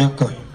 No, coño.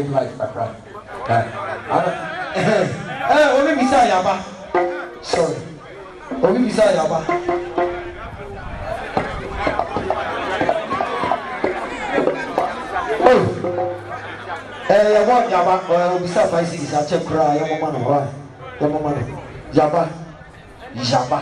live life kakra ẹ omi bisa yaba sorry omi bisa yaba. yɛwɔ yaba obisa faisi bisa kyɛ koraa yɛmɔma no hɔ a yɛmɔma no yaba yaba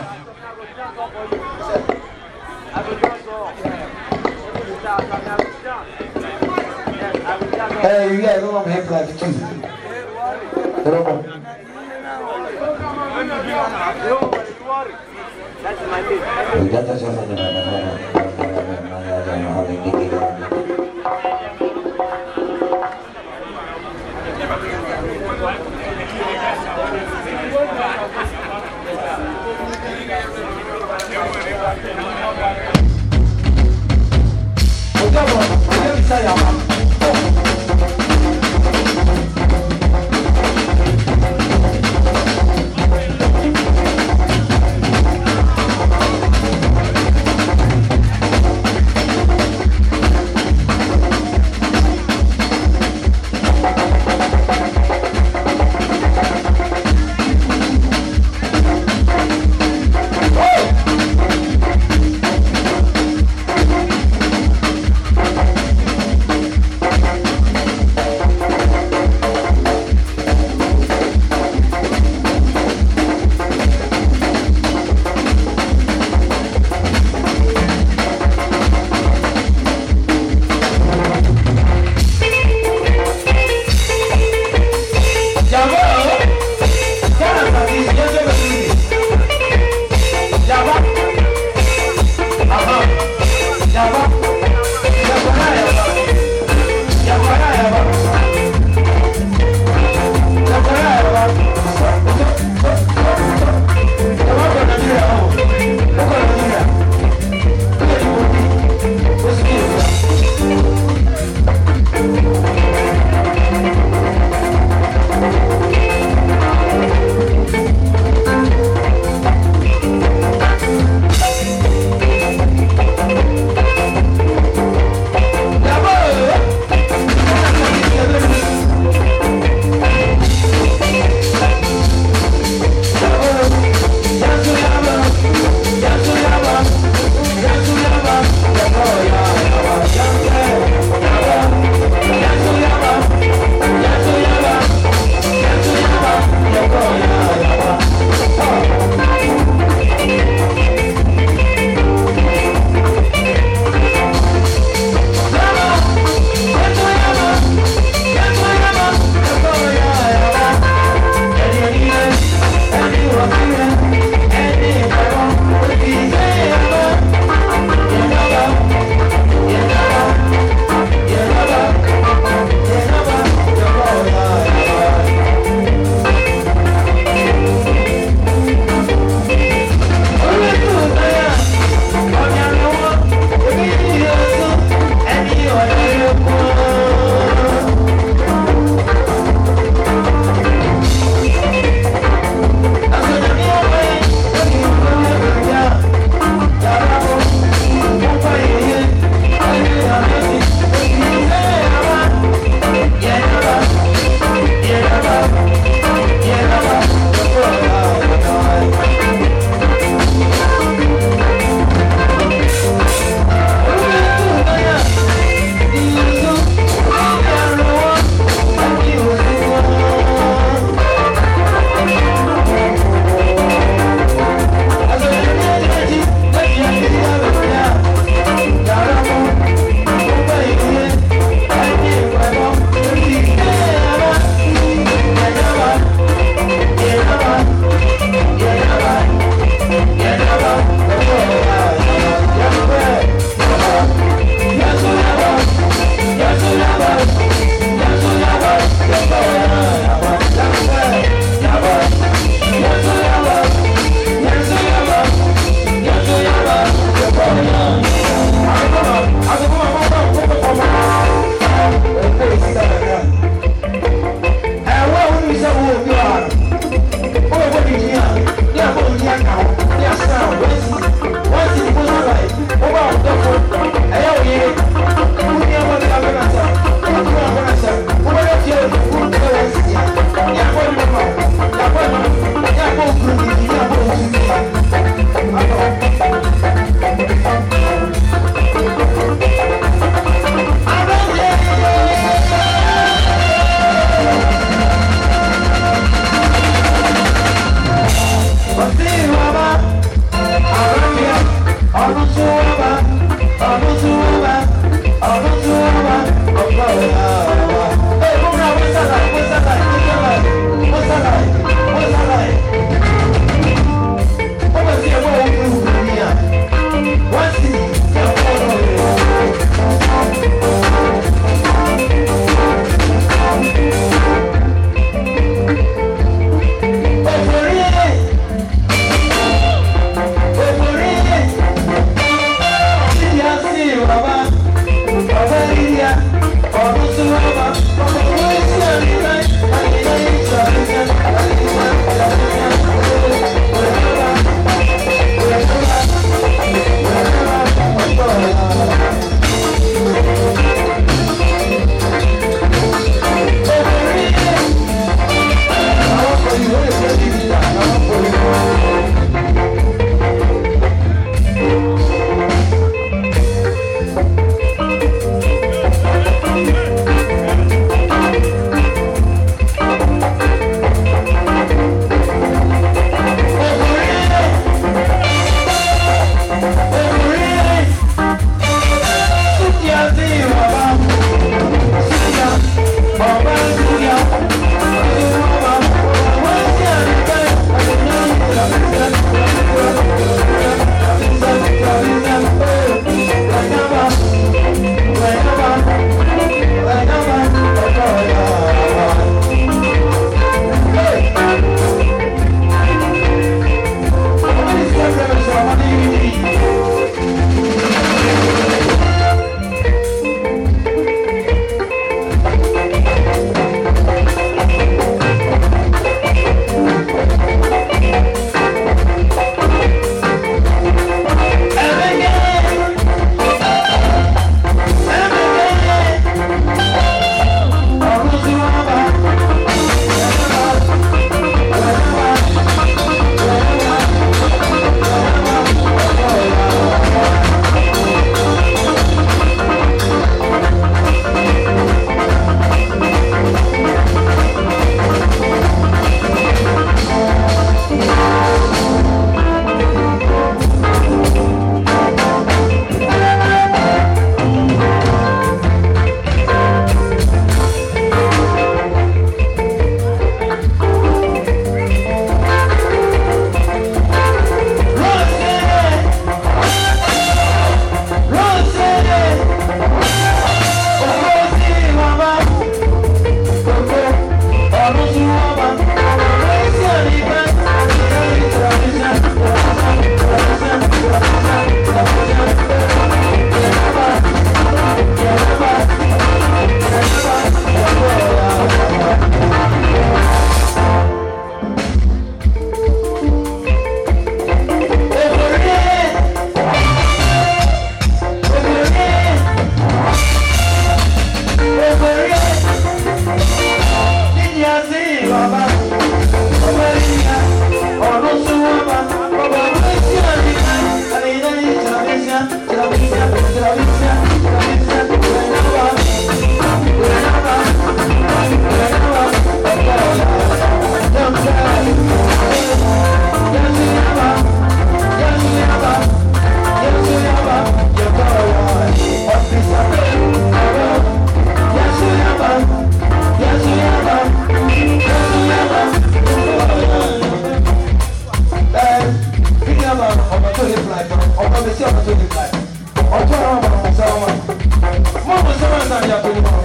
see opportunity in life. Ọjọ́ àwọn ọmọ ọmọ sẹ́wọ̀n. Mọ̀ ọmọ sẹ́wọ̀n náà yàtọ̀ nípa.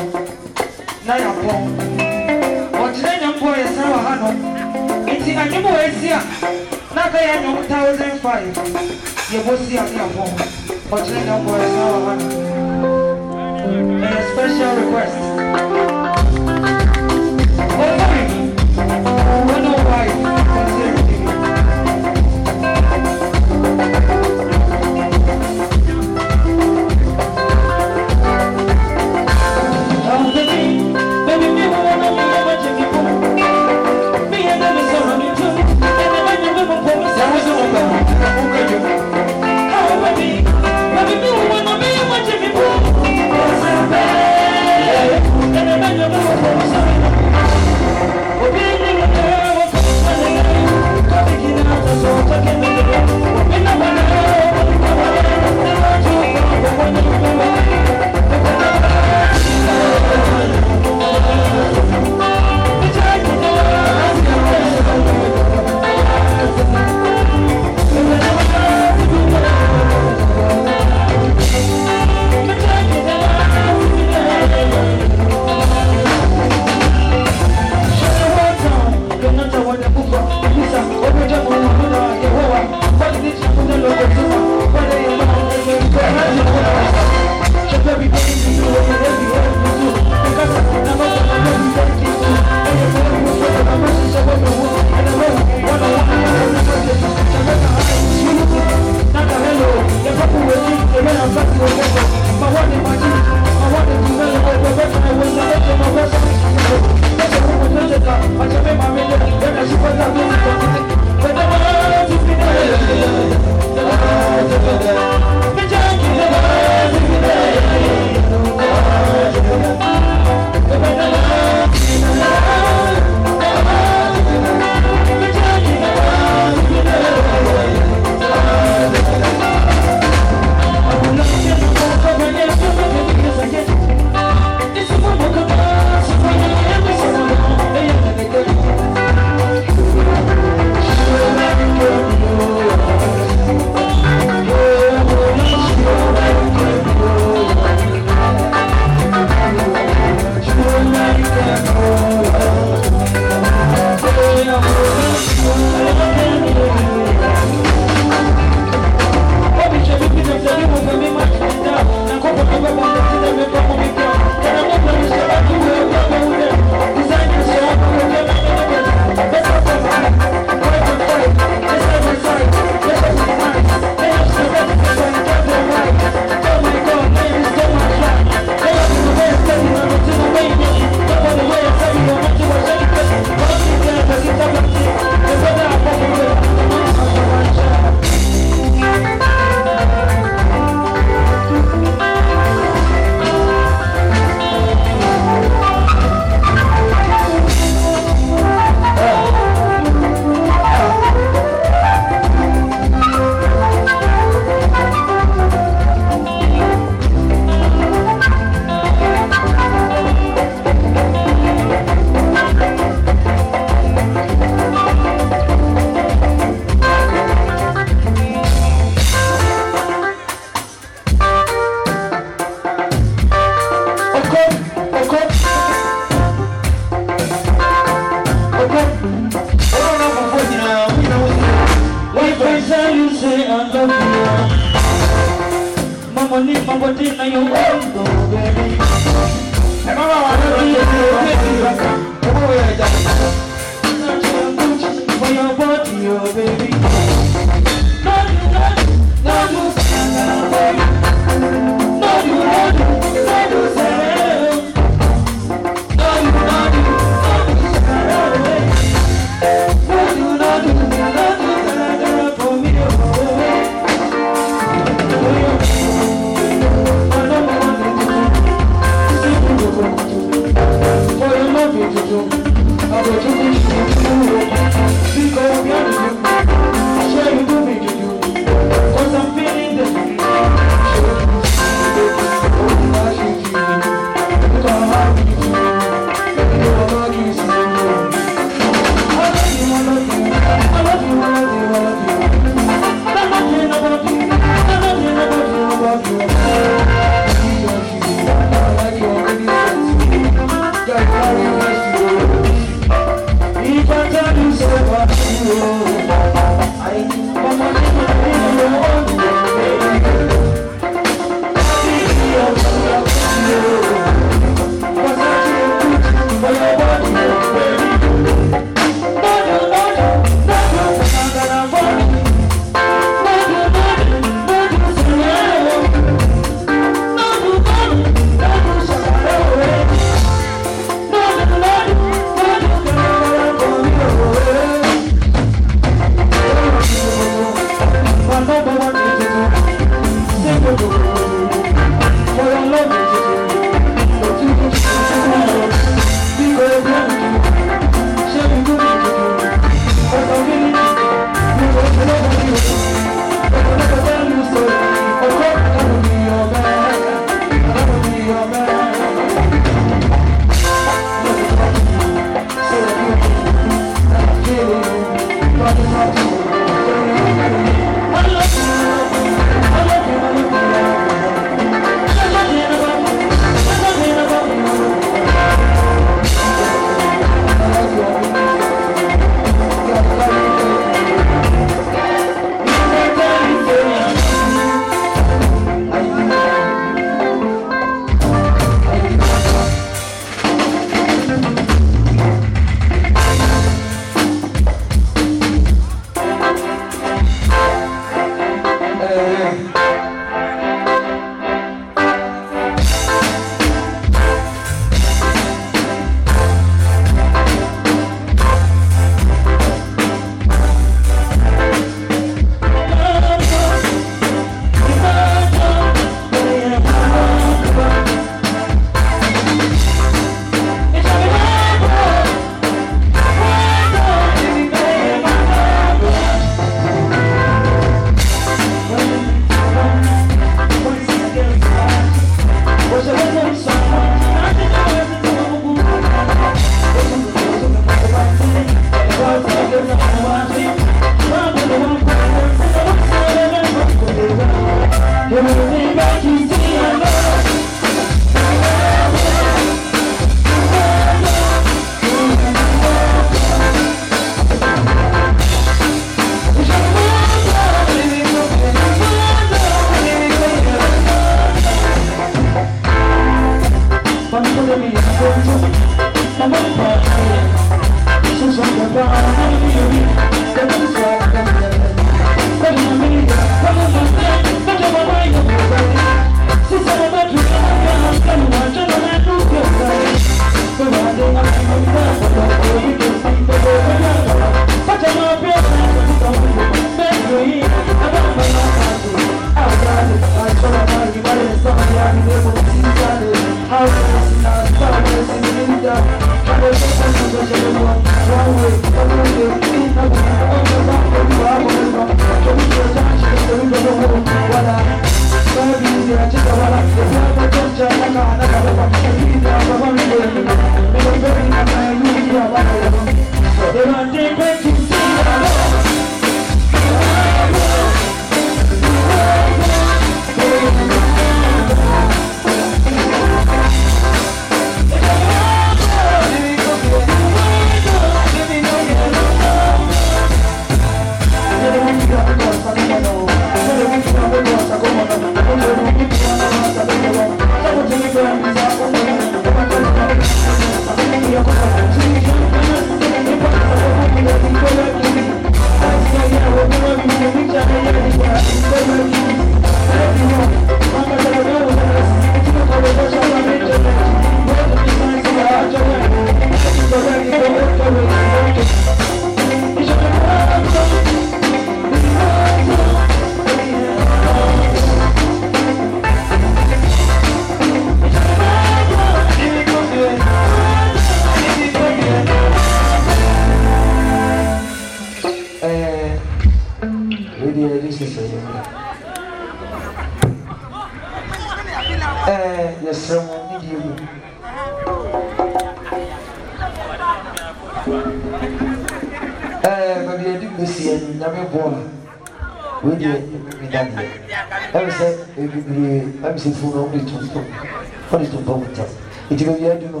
ìdìbò yẹn dúró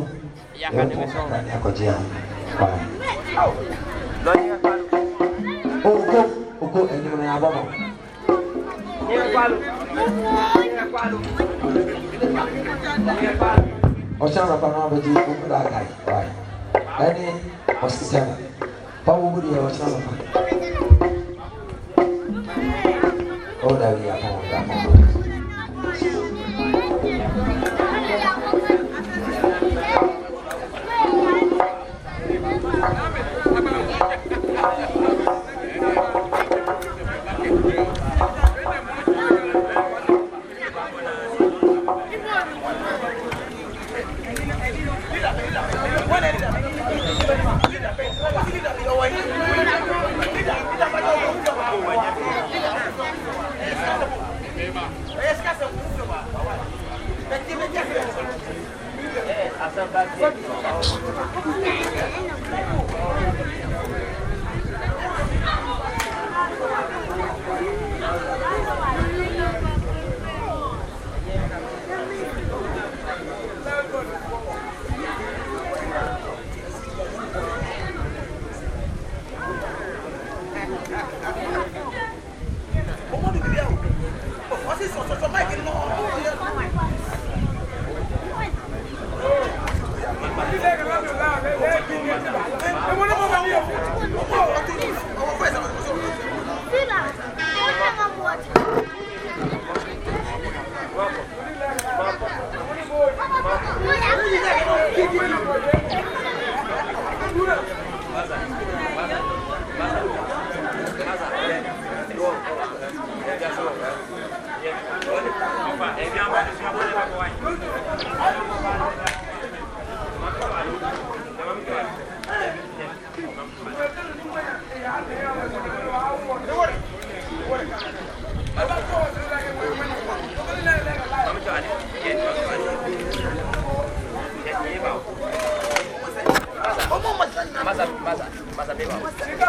yẹn kó ní akọjí àwọn wà. oko oko ẹni mìíràn abọ́ mọ́. ọ̀sán rẹ̀ pa náà bẹ di ikú kúrò àgà yìí wà ẹni ọ̀sísẹ́ mọ́ báwo wúlò yẹ ọ̀sán rẹ̀ pa. ó dàbí àpamọ́ àpamọ́. Thank